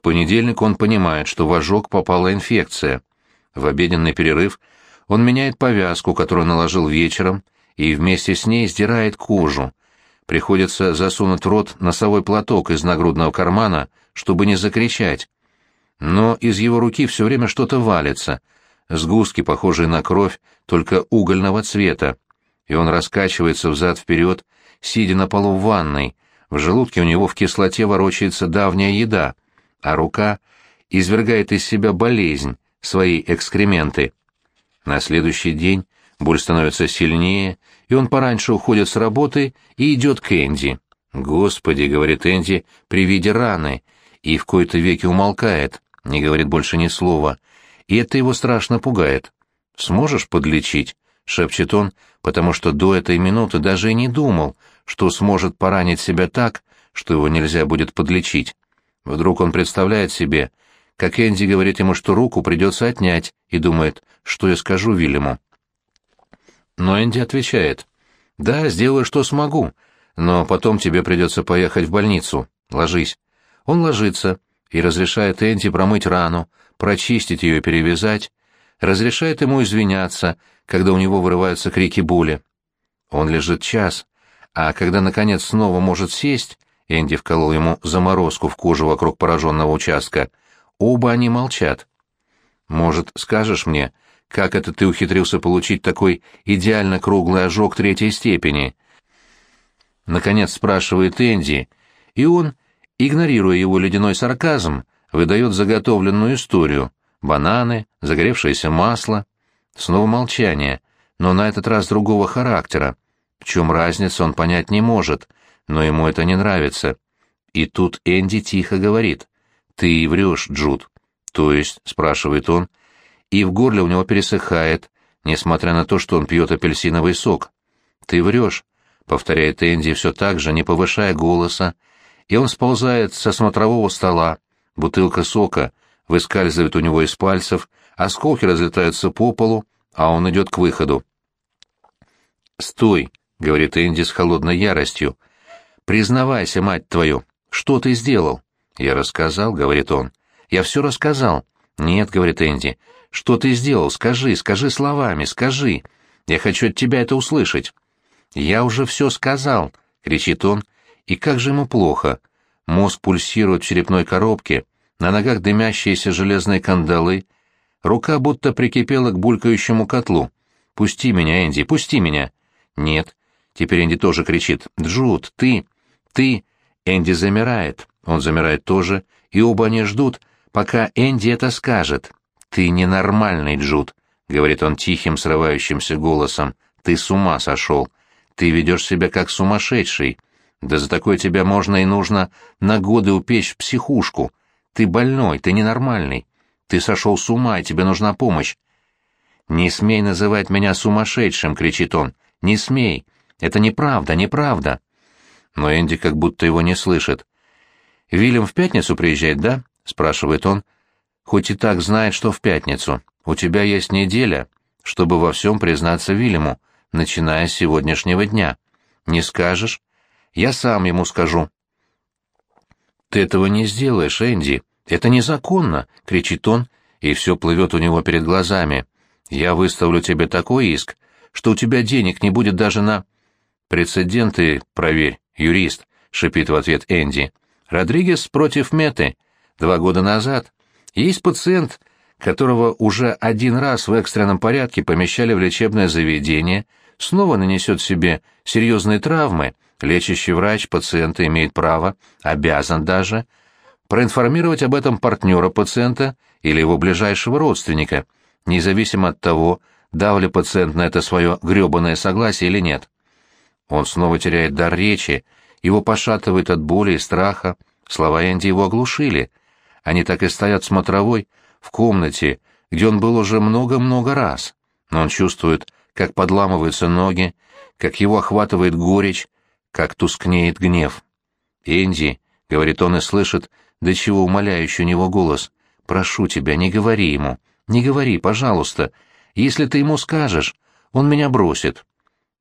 К понедельнику он понимает, что в ожог попала инфекция. В обеденный перерыв он меняет повязку, которую наложил вечером, и вместе с ней сдирает кожу. Приходится засунуть в рот носовой платок из нагрудного кармана, чтобы не закричать. Но из его руки все время что-то валится, сгустки, похожие на кровь, только угольного цвета, и он раскачивается взад-вперед, сидя на полу в ванной, в желудке у него в кислоте ворочается давняя еда, а рука извергает из себя болезнь, свои экскременты. На следующий день боль становится сильнее, и он пораньше уходит с работы и идет к Энди. «Господи», — говорит Энди при виде раны, и в кои-то веки умолкает, не говорит больше ни слова, и это его страшно пугает. «Сможешь подлечить?» — шепчет он, потому что до этой минуты даже и не думал, что сможет поранить себя так, что его нельзя будет подлечить. Вдруг он представляет себе, как Энди говорит ему, что руку придется отнять, и думает, что я скажу Вильяму. Но Энди отвечает, «Да, сделаю, что смогу, но потом тебе придется поехать в больницу. Ложись». Он ложится и разрешает Энди промыть рану, прочистить ее и перевязать, разрешает ему извиняться, когда у него вырываются крики боли. Он лежит час, а когда, наконец, снова может сесть, Энди вколол ему заморозку в кожу вокруг пораженного участка, Оба они молчат. Может, скажешь мне, как это ты ухитрился получить такой идеально круглый ожог третьей степени? Наконец спрашивает Энди, и он, игнорируя его ледяной сарказм, выдает заготовленную историю. Бананы, загоревшееся масло. Снова молчание, но на этот раз другого характера. В чем разница, он понять не может, но ему это не нравится. И тут Энди тихо говорит. «Ты врешь, Джуд». «То есть?» — спрашивает он. И в горле у него пересыхает, несмотря на то, что он пьет апельсиновый сок. «Ты врешь», — повторяет Энди все так же, не повышая голоса, и он сползает со смотрового стола. Бутылка сока выскальзывает у него из пальцев, осколки разлетаются по полу, а он идет к выходу. «Стой», — говорит Энди с холодной яростью. «Признавайся, мать твою, что ты сделал?» «Я рассказал», — говорит он. «Я все рассказал». «Нет», — говорит Энди. «Что ты сделал? Скажи, скажи словами, скажи. Я хочу от тебя это услышать». «Я уже все сказал», — кричит он. «И как же ему плохо?» Мозг пульсирует в черепной коробке, на ногах дымящиеся железные кандалы, рука будто прикипела к булькающему котлу. «Пусти меня, Энди, пусти меня!» «Нет». Теперь Энди тоже кричит. «Джуд, ты! Ты!» Энди замирает. Он замирает тоже, и оба они ждут, пока Энди это скажет. «Ты ненормальный, Джуд», — говорит он тихим, срывающимся голосом. «Ты с ума сошел. Ты ведешь себя как сумасшедший. Да за такое тебя можно и нужно на годы упечь в психушку. Ты больной, ты ненормальный. Ты сошел с ума, и тебе нужна помощь». «Не смей называть меня сумасшедшим!» — кричит он. «Не смей! Это неправда, неправда!» Но Энди как будто его не слышит. «Вильям в пятницу приезжает, да?» — спрашивает он. «Хоть и так знает, что в пятницу. У тебя есть неделя, чтобы во всем признаться Вильяму, начиная с сегодняшнего дня. Не скажешь? Я сам ему скажу». «Ты этого не сделаешь, Энди. Это незаконно!» — кричит он, и все плывет у него перед глазами. «Я выставлю тебе такой иск, что у тебя денег не будет даже на...» «Прецеденты проверь, юрист», — шипит в ответ Энди. Родригес против Меты. Два года назад. Есть пациент, которого уже один раз в экстренном порядке помещали в лечебное заведение, снова нанесет себе серьезные травмы, лечащий врач пациента имеет право, обязан даже, проинформировать об этом партнера пациента или его ближайшего родственника, независимо от того, дал ли пациент на это свое гребаное согласие или нет. Он снова теряет дар речи, его пошатывает от боли и страха. Слова Энди его оглушили. Они так и стоят смотровой, в комнате, где он был уже много-много раз. Но он чувствует, как подламываются ноги, как его охватывает горечь, как тускнеет гнев. «Энди», — говорит он и слышит, до чего умоляющий у него голос, — «прошу тебя, не говори ему, не говори, пожалуйста. Если ты ему скажешь, он меня бросит».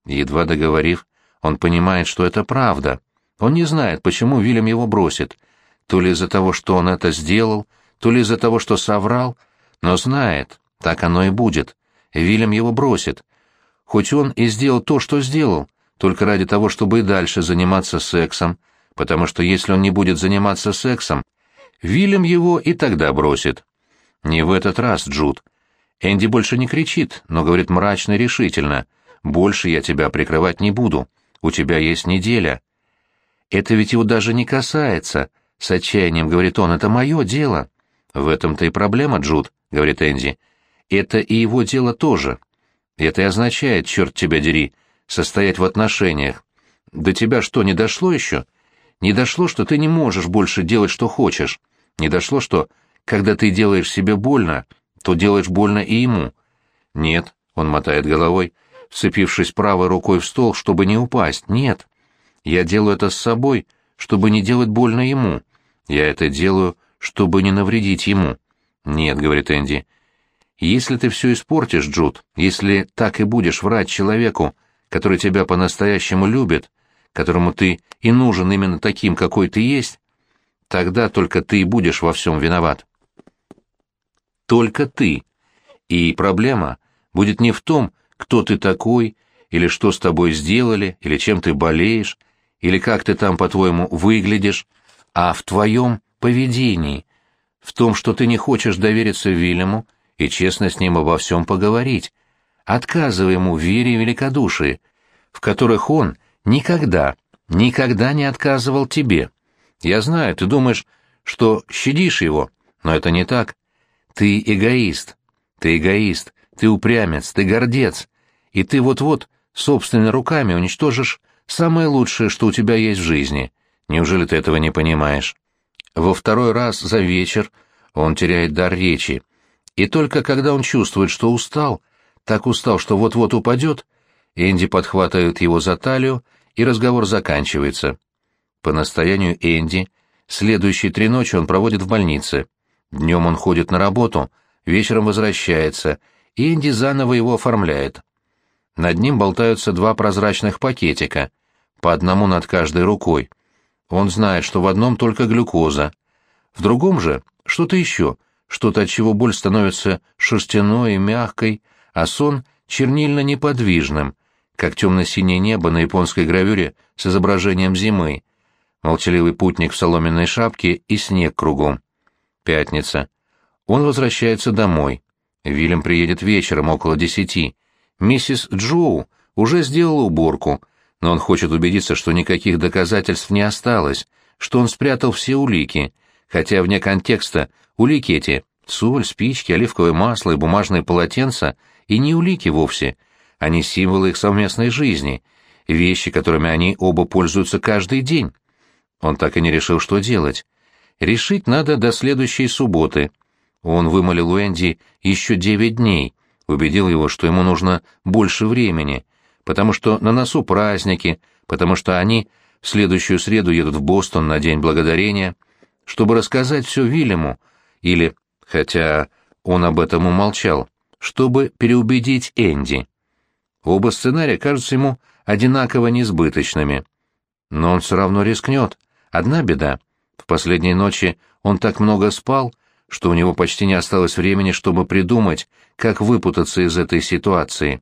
Едва договорив, он понимает, что это правда, он не знает, почему Вильям его бросит. то ли из-за того, что он это сделал, то ли из-за того, что соврал, но знает, так оно и будет. Вильям его бросит. Хоть он и сделал то, что сделал, только ради того, чтобы и дальше заниматься сексом, потому что если он не будет заниматься сексом, Вильям его и тогда бросит. Не в этот раз, Джуд. Энди больше не кричит, но говорит мрачно и решительно. «Больше я тебя прикрывать не буду. У тебя есть неделя». «Это ведь его даже не касается», — с отчаянием говорит он, — «это мое дело». «В этом-то и проблема, Джуд», — говорит Энди. «Это и его дело тоже. Это и означает, черт тебя дери, состоять в отношениях. До тебя что, не дошло еще? Не дошло, что ты не можешь больше делать, что хочешь. Не дошло, что, когда ты делаешь себе больно, то делаешь больно и ему. Нет, он мотает головой, вцепившись правой рукой в стол, чтобы не упасть. Нет, я делаю это с собой, чтобы не делать больно ему. Я это делаю, чтобы не навредить ему. Нет, говорит Энди. Если ты все испортишь, Джуд, если так и будешь врать человеку, который тебя по-настоящему любит, которому ты и нужен именно таким, какой ты есть, тогда только ты и будешь во всем виноват. Только ты. И проблема будет не в том, кто ты такой, или что с тобой сделали, или чем ты болеешь, или как ты там, по-твоему, выглядишь, а в твоем поведении, в том, что ты не хочешь довериться Вильяму и честно с ним обо всем поговорить, отказывая ему в вере и великодушии, в которых он никогда, никогда не отказывал тебе. Я знаю, ты думаешь, что щадишь его, но это не так. Ты эгоист, ты эгоист, ты упрямец, ты гордец, и ты вот-вот собственными руками уничтожишь самое лучшее, что у тебя есть в жизни. Неужели ты этого не понимаешь? Во второй раз за вечер он теряет дар речи, и только когда он чувствует, что устал, так устал, что вот-вот упадет, Энди подхватывает его за талию, и разговор заканчивается. По настоянию Энди, следующие три ночи он проводит в больнице. Днем он ходит на работу, вечером возвращается, и Энди заново его оформляет. Над ним болтаются два прозрачных пакетика, по одному над каждой рукой. Он знает, что в одном только глюкоза, в другом же что-то еще, что-то, от чего боль становится шерстяной и мягкой, а сон чернильно-неподвижным, как темно-синее небо на японской гравюре с изображением зимы, молчаливый путник в соломенной шапке и снег кругом. Пятница. Он возвращается домой. Вильям приедет вечером около десяти. Миссис Джоу уже сделала уборку, но он хочет убедиться, что никаких доказательств не осталось, что он спрятал все улики, хотя вне контекста улики эти — соль, спички, оливковое масло и бумажные полотенца — и не улики вовсе, они символы их совместной жизни, вещи, которыми они оба пользуются каждый день. Он так и не решил, что делать. Решить надо до следующей субботы. Он вымолил у Энди еще девять дней, убедил его, что ему нужно больше времени, потому что на носу праздники, потому что они в следующую среду едут в Бостон на День Благодарения, чтобы рассказать все Вильяму, или, хотя он об этом умолчал, чтобы переубедить Энди. Оба сценария кажутся ему одинаково несбыточными. Но он все равно рискнет. Одна беда. В последние ночи он так много спал, что у него почти не осталось времени, чтобы придумать, как выпутаться из этой ситуации.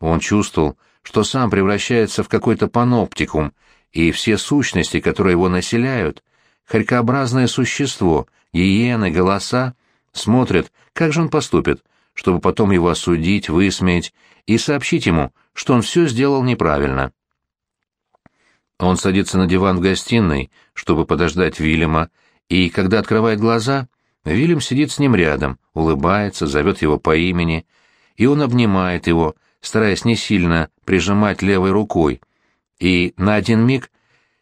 Он чувствовал, что сам превращается в какой-то паноптикум, и все сущности, которые его населяют, хорькообразное существо, гиены, голоса, смотрят, как же он поступит, чтобы потом его осудить, высмеять и сообщить ему, что он все сделал неправильно. Он садится на диван в гостиной, чтобы подождать Вильяма, и, когда открывает глаза, Вильям сидит с ним рядом, улыбается, зовет его по имени, и он обнимает его, стараясь не сильно прижимать левой рукой. И на один миг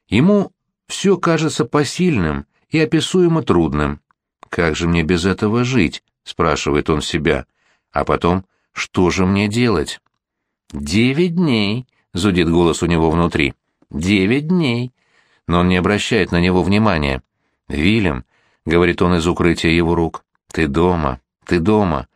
ему все кажется посильным и описуемо трудным. «Как же мне без этого жить?» — спрашивает он себя. А потом, что же мне делать? «Девять дней», — зудит голос у него внутри. Девять дней. Но он не обращает на него внимания. «Вильям», — говорит он из укрытия его рук, — «ты дома, ты дома».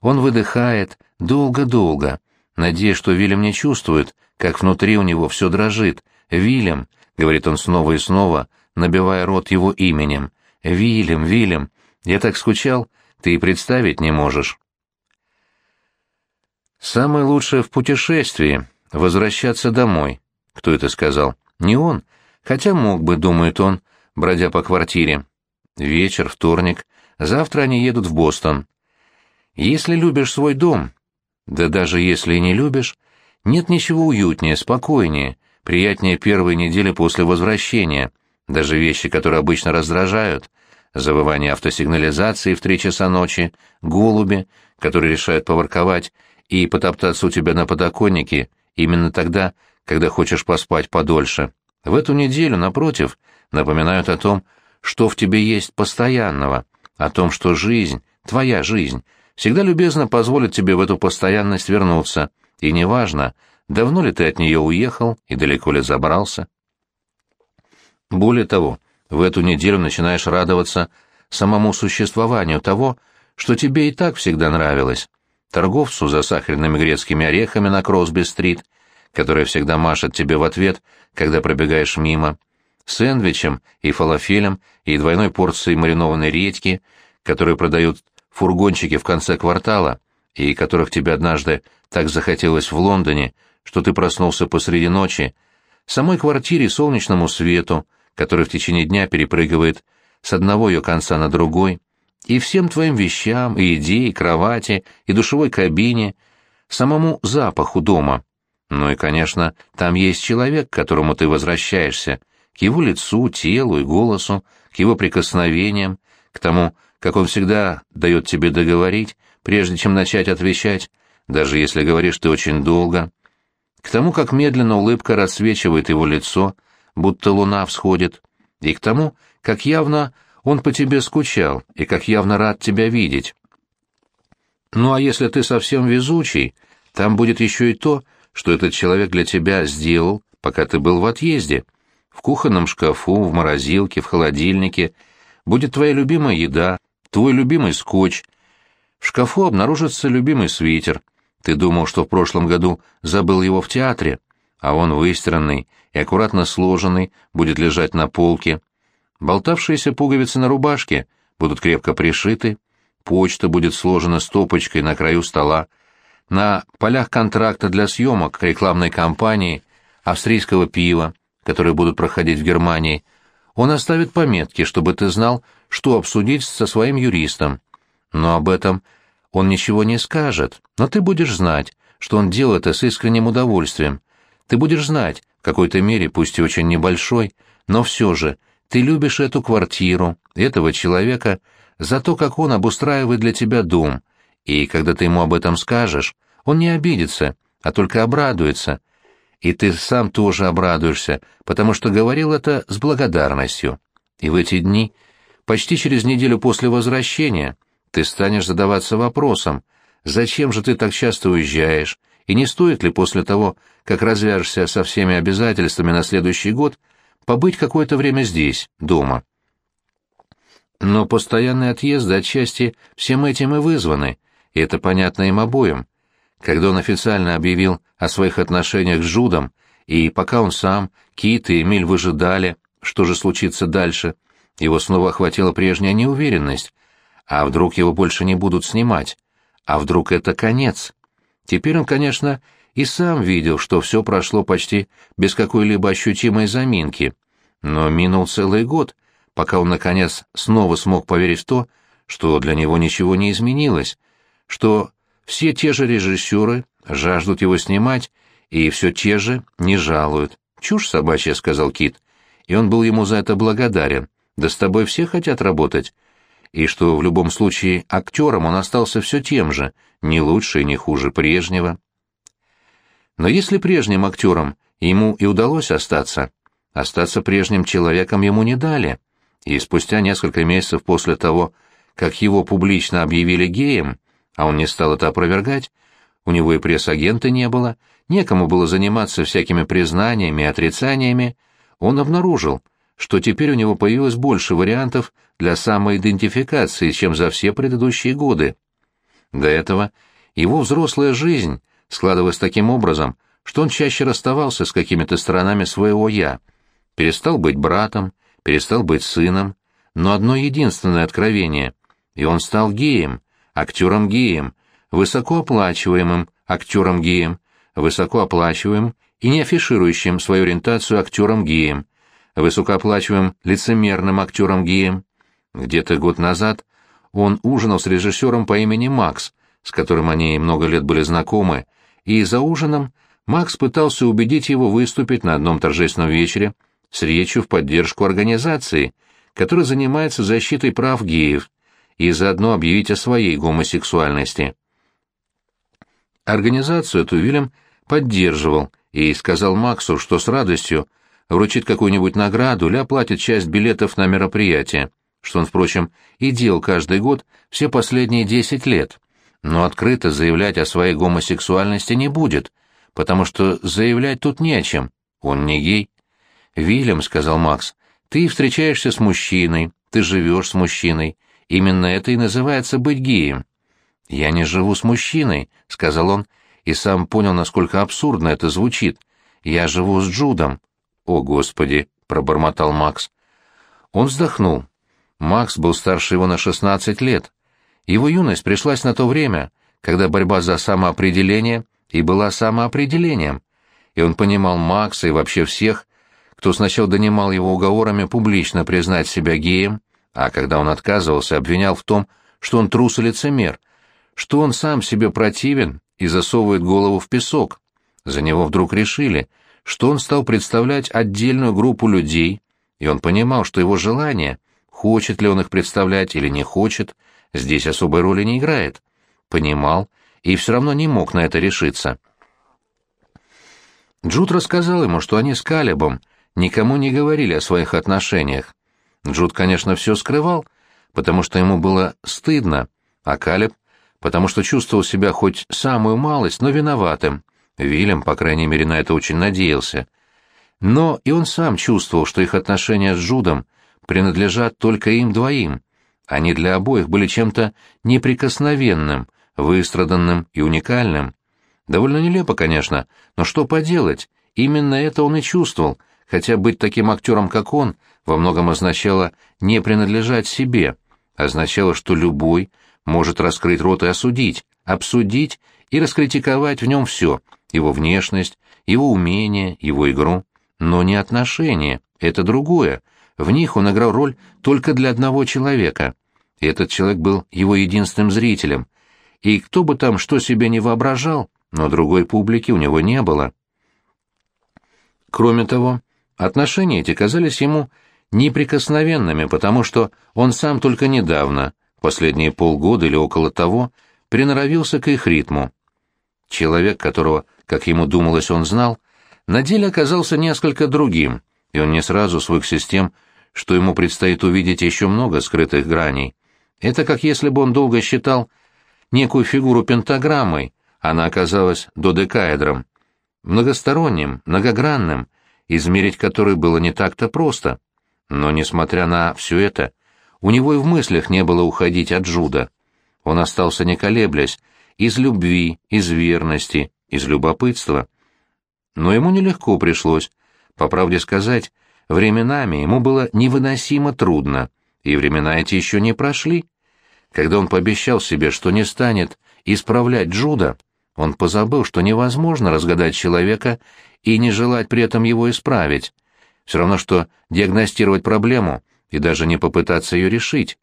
Он выдыхает долго-долго, надеясь, что Вильям не чувствует, как внутри у него все дрожит. «Вильям», — говорит он снова и снова, набивая рот его именем, Вильям, Вильям, я так скучал, ты и представить не можешь. Самое лучшее в путешествии — возвращаться домой. Кто это сказал? Не он, хотя мог бы, думает он, бродя по квартире. Вечер, вторник, завтра они едут в Бостон. Если любишь свой дом, да даже если и не любишь, нет ничего уютнее, спокойнее, приятнее первой недели после возвращения, даже вещи, которые обычно раздражают, завывание автосигнализации в три часа ночи, голуби, которые решают поворковать и потоптаться у тебя на подоконнике именно тогда, когда хочешь поспать подольше. В эту неделю, напротив, напоминают о том, что в тебе есть постоянного, о том, что жизнь, твоя жизнь, всегда любезно позволит тебе в эту постоянность вернуться, и неважно, давно ли ты от нее уехал и далеко ли забрался. Более того, в эту неделю начинаешь радоваться самому существованию того, что тебе и так всегда нравилось, торговцу за сахарными грецкими орехами на Кросби-стрит, которая всегда машет тебе в ответ, когда пробегаешь мимо, сэндвичем и фалафелем и двойной порцией маринованной редьки, которые продают фургончики в конце квартала, и которых тебе однажды так захотелось в Лондоне, что ты проснулся посреди ночи, самой квартире солнечному свету, который в течение дня перепрыгивает с одного ее конца на другой, и всем твоим вещам, и еде, и кровати, и душевой кабине, самому запаху дома. Ну и, конечно, там есть человек, к которому ты возвращаешься, к его лицу, телу и голосу, к его прикосновениям, к тому, как он всегда дает тебе договорить, прежде чем начать отвечать, даже если говоришь ты очень долго, к тому, как медленно улыбка рассвечивает его лицо, будто луна всходит, и к тому, как явно он по тебе скучал и как явно рад тебя видеть. Ну а если ты совсем везучий, там будет еще и то, что этот человек для тебя сделал, пока ты был в отъезде. В кухонном шкафу, в морозилке, в холодильнике будет твоя любимая еда, твой любимый скотч. В шкафу обнаружится любимый свитер. Ты думал, что в прошлом году забыл его в театре, а он выстиранный и аккуратно сложенный будет лежать на полке. Болтавшиеся пуговицы на рубашке будут крепко пришиты, почта будет сложена стопочкой на краю стола, на полях контракта для съемок рекламной кампании австрийского пива, которые будут проходить в Германии, он оставит пометки, чтобы ты знал, что обсудить со своим юристом. Но об этом он ничего не скажет, но ты будешь знать, что он делает это с искренним удовольствием. Ты будешь знать, в какой-то мере, пусть и очень небольшой, но все же, ты любишь эту квартиру, этого человека, за то, как он обустраивает для тебя дом, и когда ты ему об этом скажешь, он не обидится, а только обрадуется. И ты сам тоже обрадуешься, потому что говорил это с благодарностью. И в эти дни, почти через неделю после возвращения, ты станешь задаваться вопросом, зачем же ты так часто уезжаешь, и не стоит ли после того, как развяжешься со всеми обязательствами на следующий год, побыть какое-то время здесь, дома. Но постоянные отъезды отчасти всем этим и вызваны, и это понятно им обоим. Когда он официально объявил о своих отношениях с Жудом, и пока он сам, Кит и Эмиль выжидали, что же случится дальше, его снова охватила прежняя неуверенность. А вдруг его больше не будут снимать? А вдруг это конец? Теперь он, конечно, и сам видел, что все прошло почти без какой-либо ощутимой заминки. Но минул целый год, пока он, наконец, снова смог поверить в то, что для него ничего не изменилось, что все те же режиссеры жаждут его снимать, и все те же не жалуют. «Чушь собачья», — сказал Кит. И он был ему за это благодарен. «Да с тобой все хотят работать». И что в любом случае актером он остался все тем же, не лучше и не хуже прежнего. Но если прежним актером ему и удалось остаться, остаться прежним человеком ему не дали, и спустя несколько месяцев после того, как его публично объявили геем, а он не стал это опровергать, у него и пресс-агента не было, некому было заниматься всякими признаниями и отрицаниями, он обнаружил, что теперь у него появилось больше вариантов для самоидентификации, чем за все предыдущие годы. До этого его взрослая жизнь складывалось таким образом, что он чаще расставался с какими-то сторонами своего «я», перестал быть братом, перестал быть сыном, но одно единственное откровение, и он стал геем, актером-геем, высокооплачиваемым актером-геем, высокооплачиваемым и не афиширующим свою ориентацию актером-геем, высокооплачиваемым лицемерным актером-геем. Где-то год назад он ужинал с режиссером по имени Макс, с которым они много лет были знакомы, и за ужином Макс пытался убедить его выступить на одном торжественном вечере с речью в поддержку организации, которая занимается защитой прав геев, и заодно объявить о своей гомосексуальности. Организацию эту Вильям поддерживал и сказал Максу, что с радостью вручит какую-нибудь награду или оплатит часть билетов на мероприятие, что он, впрочем, и делал каждый год все последние десять лет, но открыто заявлять о своей гомосексуальности не будет, потому что заявлять тут не о чем, он не гей. «Вильям», — сказал Макс, — «ты встречаешься с мужчиной, ты живешь с мужчиной, именно это и называется быть геем». «Я не живу с мужчиной», — сказал он, и сам понял, насколько абсурдно это звучит. «Я живу с Джудом». «О, Господи!» — пробормотал Макс. Он вздохнул. Макс был старше его на шестнадцать лет. Его юность пришлась на то время, когда борьба за самоопределение и была самоопределением, и он понимал Макса и вообще всех, кто сначала донимал его уговорами публично признать себя геем, а когда он отказывался, обвинял в том, что он трус и лицемер, что он сам себе противен и засовывает голову в песок. За него вдруг решили, что он стал представлять отдельную группу людей, и он понимал, что его желание, хочет ли он их представлять или не хочет, здесь особой роли не играет. Понимал и все равно не мог на это решиться. Джуд рассказал ему, что они с Калебом никому не говорили о своих отношениях. Джуд, конечно, все скрывал, потому что ему было стыдно, а Калеб, потому что чувствовал себя хоть самую малость, но виноватым. Вильям, по крайней мере, на это очень надеялся. Но и он сам чувствовал, что их отношения с Джудом принадлежат только им двоим. Они для обоих были чем-то неприкосновенным, выстраданным и уникальным. Довольно нелепо, конечно, но что поделать, именно это он и чувствовал, хотя быть таким актером, как он, во многом означало не принадлежать себе, означало, что любой может раскрыть рот и осудить, обсудить и раскритиковать в нем все, его внешность, его умение, его игру, но не отношения, это другое, в них он играл роль только для одного человека, и этот человек был его единственным зрителем, и кто бы там что себе не воображал, но другой публики у него не было. Кроме того, отношения эти казались ему неприкосновенными, потому что он сам только недавно, последние полгода или около того, приноровился к их ритму. Человек, которого, как ему думалось, он знал, на деле оказался несколько другим, и он не сразу свыкся с тем, что ему предстоит увидеть еще много скрытых граней. Это как если бы он долго считал некую фигуру пентаграммой, она оказалась додекаэдром, многосторонним, многогранным, измерить который было не так-то просто. Но, несмотря на все это, у него и в мыслях не было уходить от Джуда. Он остался не колеблясь, из любви, из верности, из любопытства. Но ему нелегко пришлось. По правде сказать, временами ему было невыносимо трудно, и времена эти еще не прошли. Когда он пообещал себе, что не станет исправлять Джуда, он позабыл, что невозможно разгадать человека и не желать при этом его исправить. Все равно, что диагностировать проблему и даже не попытаться ее решить.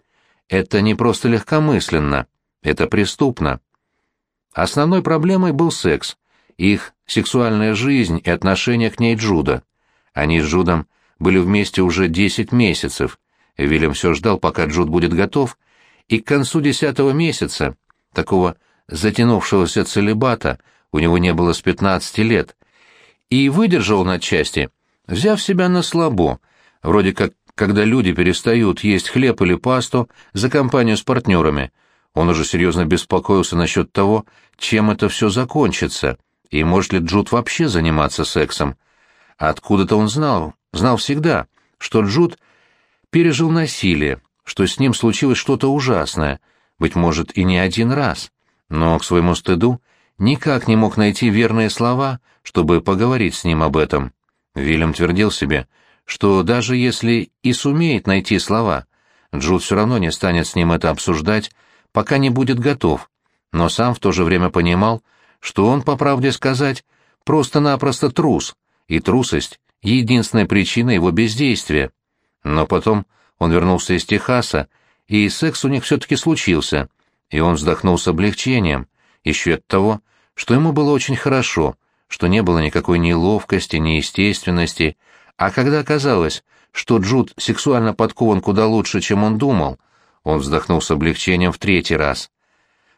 Это не просто легкомысленно, это преступно. Основной проблемой был секс, их сексуальная жизнь и отношение к ней Джуда. Они с Джудом были вместе уже 10 месяцев. Вильям все ждал, пока Джуд будет готов, и к концу десятого месяца, такого затянувшегося целебата, у него не было с 15 лет, и выдержал он отчасти, взяв себя на слабо, вроде как когда люди перестают есть хлеб или пасту за компанию с партнерами. Он уже серьезно беспокоился насчет того, чем это все закончится, и может ли Джуд вообще заниматься сексом. Откуда-то он знал, знал всегда, что Джуд пережил насилие, что с ним случилось что-то ужасное, быть может, и не один раз, но, к своему стыду, никак не мог найти верные слова, чтобы поговорить с ним об этом. Вильям твердил себе, что даже если и сумеет найти слова, Джуд все равно не станет с ним это обсуждать, пока не будет готов, но сам в то же время понимал, что он, по правде сказать, просто-напросто трус, и трусость — единственная причина его бездействия. Но потом он вернулся из Техаса, и секс у них все-таки случился, и он вздохнул с облегчением, еще от того, что ему было очень хорошо, что не было никакой неловкости, неестественности, а когда оказалось, что Джуд сексуально подкован куда лучше, чем он думал, он вздохнул с облегчением в третий раз.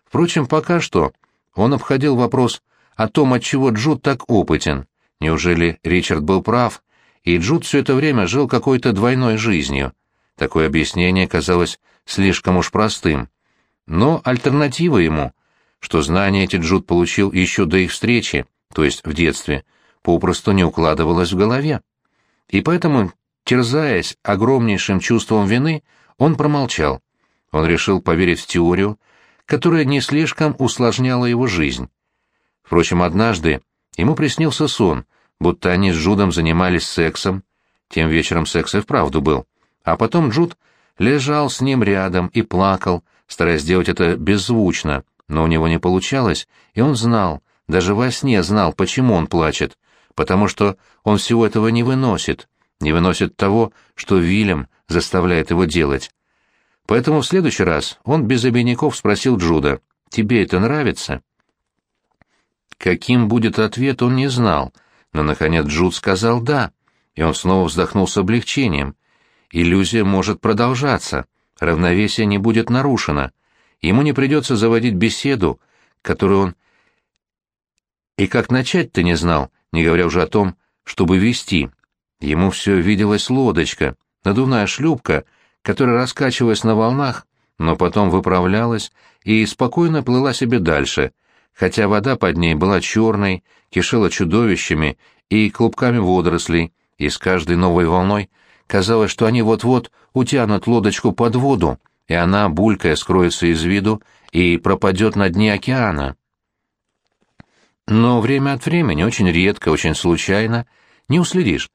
Впрочем, пока что он обходил вопрос о том, отчего Джуд так опытен. Неужели Ричард был прав, и Джуд все это время жил какой-то двойной жизнью? Такое объяснение казалось слишком уж простым. Но альтернатива ему, что знания эти Джуд получил еще до их встречи, то есть в детстве, попросту не укладывалось в голове. И поэтому, терзаясь огромнейшим чувством вины, он промолчал. Он решил поверить в теорию, которая не слишком усложняла его жизнь. Впрочем, однажды ему приснился сон, будто они с Джудом занимались сексом. Тем вечером секс и вправду был. А потом Джуд лежал с ним рядом и плакал, стараясь сделать это беззвучно, но у него не получалось, и он знал, даже во сне знал, почему он плачет, потому что он всего этого не выносит, не выносит того, что Вильям заставляет его делать. Поэтому в следующий раз он без обиняков спросил Джуда, «Тебе это нравится?» Каким будет ответ, он не знал, но, наконец, Джуд сказал «да», и он снова вздохнул с облегчением. Иллюзия может продолжаться, равновесие не будет нарушено, ему не придется заводить беседу, которую он... И как начать-то не знал, не говоря уже о том, чтобы вести. Ему все виделась лодочка, надувная шлюпка, которая раскачивалась на волнах, но потом выправлялась и спокойно плыла себе дальше, хотя вода под ней была черной, кишела чудовищами и клубками водорослей, и с каждой новой волной казалось, что они вот-вот утянут лодочку под воду, и она, булькая, скроется из виду и пропадет на дне океана. Но время от времени, очень редко, очень случайно, не уследишь.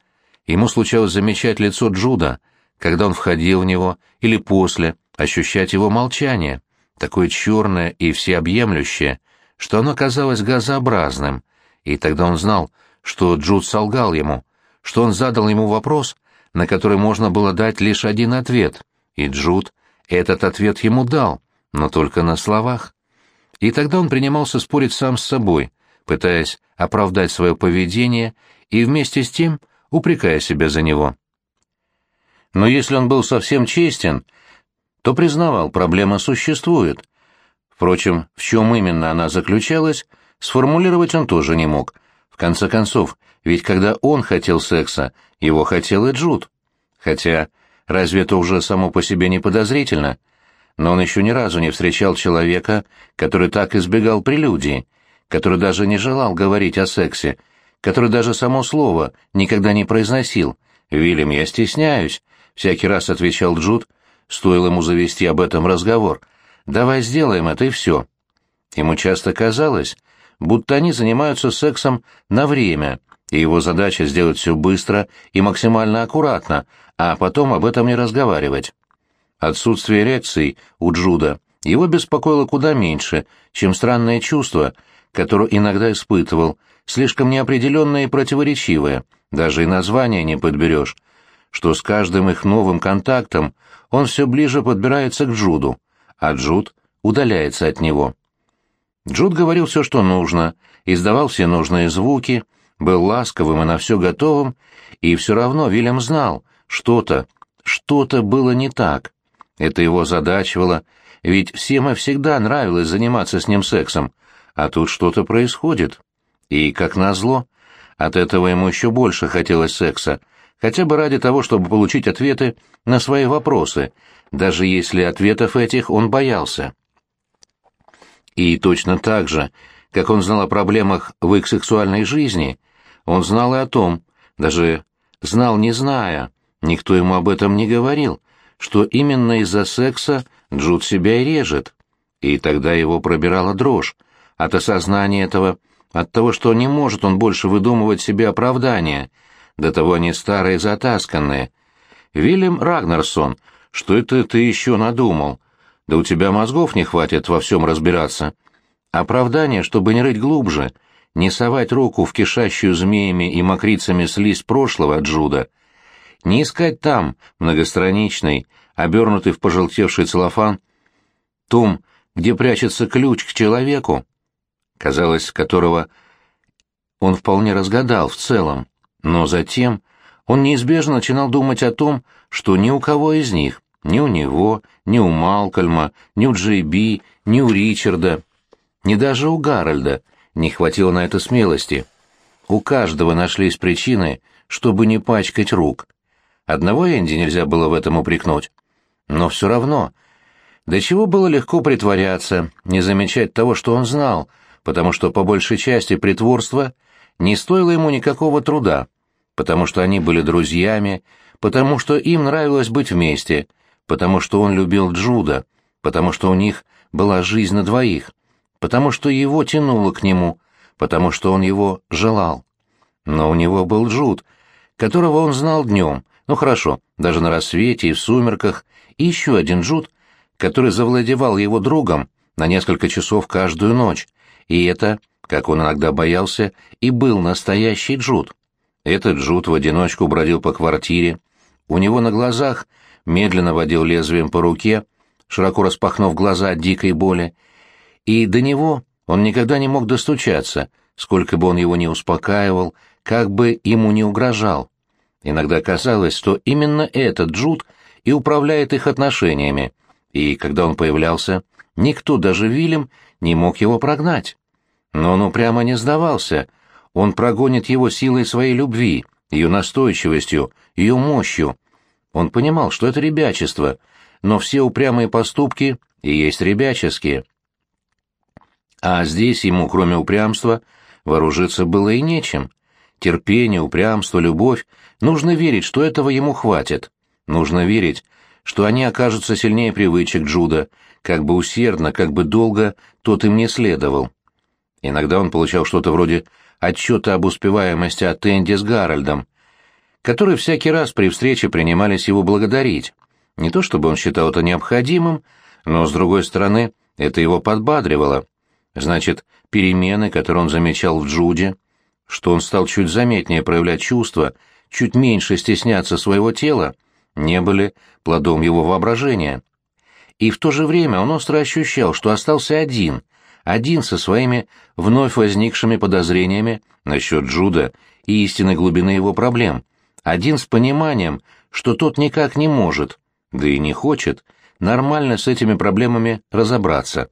Ему случалось замечать лицо Джуда — когда он входил в него, или после, ощущать его молчание, такое черное и всеобъемлющее, что оно казалось газообразным, и тогда он знал, что Джуд солгал ему, что он задал ему вопрос, на который можно было дать лишь один ответ, и Джуд этот ответ ему дал, но только на словах. И тогда он принимался спорить сам с собой, пытаясь оправдать свое поведение и вместе с тем упрекая себя за него. Но если он был совсем честен, то признавал, проблема существует. Впрочем, в чем именно она заключалась, сформулировать он тоже не мог. В конце концов, ведь когда он хотел секса, его хотел и Джуд. Хотя, разве это уже само по себе не подозрительно? Но он еще ни разу не встречал человека, который так избегал прелюдии, который даже не желал говорить о сексе, который даже само слово никогда не произносил. «Вильям, я стесняюсь», всякий раз отвечал Джуд, стоило ему завести об этом разговор. «Давай сделаем это, и все». Ему часто казалось, будто они занимаются сексом на время, и его задача сделать все быстро и максимально аккуратно, а потом об этом не разговаривать. Отсутствие эрекций у Джуда его беспокоило куда меньше, чем странное чувство, которое иногда испытывал, слишком неопределенное и противоречивое, даже и название не подберешь, что с каждым их новым контактом он все ближе подбирается к Джуду, а Джуд удаляется от него. Джуд говорил все, что нужно, издавал все нужные звуки, был ласковым и на все готовым, и все равно Вильям знал, что-то, что-то было не так. Это его задачивало, ведь всем и всегда нравилось заниматься с ним сексом, а тут что-то происходит. И, как назло, от этого ему еще больше хотелось секса, хотя бы ради того, чтобы получить ответы на свои вопросы, даже если ответов этих он боялся. И точно так же, как он знал о проблемах в их сексуальной жизни, он знал и о том, даже знал не зная, никто ему об этом не говорил, что именно из-за секса Джуд себя и режет. И тогда его пробирала дрожь от осознания этого, от того, что не может он больше выдумывать себе оправдания — до того они старые затасканные. Вильям Рагнарсон, что это ты еще надумал? Да у тебя мозгов не хватит во всем разбираться. Оправдание, чтобы не рыть глубже, не совать руку в кишащую змеями и мокрицами слизь прошлого Джуда, не искать там, многостраничный, обернутый в пожелтевший целлофан, том, где прячется ключ к человеку, казалось, которого он вполне разгадал в целом, но затем он неизбежно начинал думать о том, что ни у кого из них, ни у него, ни у Малкольма, ни у Джейби, ни у Ричарда, ни даже у Гарольда не хватило на это смелости. У каждого нашлись причины, чтобы не пачкать рук. Одного Энди нельзя было в этом упрекнуть. Но все равно, до чего было легко притворяться, не замечать того, что он знал, потому что по большей части притворство не стоило ему никакого труда, потому что они были друзьями, потому что им нравилось быть вместе, потому что он любил Джуда, потому что у них была жизнь на двоих, потому что его тянуло к нему, потому что он его желал. Но у него был Джуд, которого он знал днем, ну хорошо, даже на рассвете и в сумерках, и еще один Джуд, который завладевал его другом на несколько часов каждую ночь, и это, как он иногда боялся, и был настоящий Джуд. Этот Джуд в одиночку бродил по квартире, у него на глазах медленно водил лезвием по руке, широко распахнув глаза от дикой боли, и до него он никогда не мог достучаться, сколько бы он его ни успокаивал, как бы ему не угрожал. Иногда казалось, что именно этот Джуд и управляет их отношениями, и когда он появлялся, никто, даже Вильям, не мог его прогнать. Но он упрямо не сдавался, он прогонит его силой своей любви, ее настойчивостью, ее мощью. Он понимал, что это ребячество, но все упрямые поступки и есть ребяческие. А здесь ему, кроме упрямства, вооружиться было и нечем. Терпение, упрямство, любовь. Нужно верить, что этого ему хватит. Нужно верить, что они окажутся сильнее привычек Джуда, как бы усердно, как бы долго тот им не следовал. Иногда он получал что-то вроде отчета об успеваемости от Энди с Гарольдом, которые всякий раз при встрече принимались его благодарить. Не то чтобы он считал это необходимым, но, с другой стороны, это его подбадривало. Значит, перемены, которые он замечал в Джуде, что он стал чуть заметнее проявлять чувства, чуть меньше стесняться своего тела, не были плодом его воображения. И в то же время он остро ощущал, что остался один, один со своими вновь возникшими подозрениями насчет Джуда и истинной глубины его проблем, один с пониманием, что тот никак не может, да и не хочет, нормально с этими проблемами разобраться.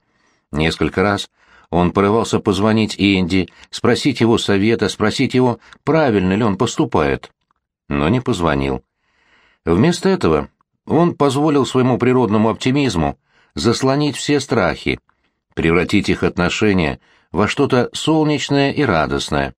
Несколько раз он порывался позвонить Энди, спросить его совета, спросить его, правильно ли он поступает. Но не позвонил. Вместо этого он позволил своему природному оптимизму заслонить все страхи, превратить их отношения во что-то солнечное и радостное.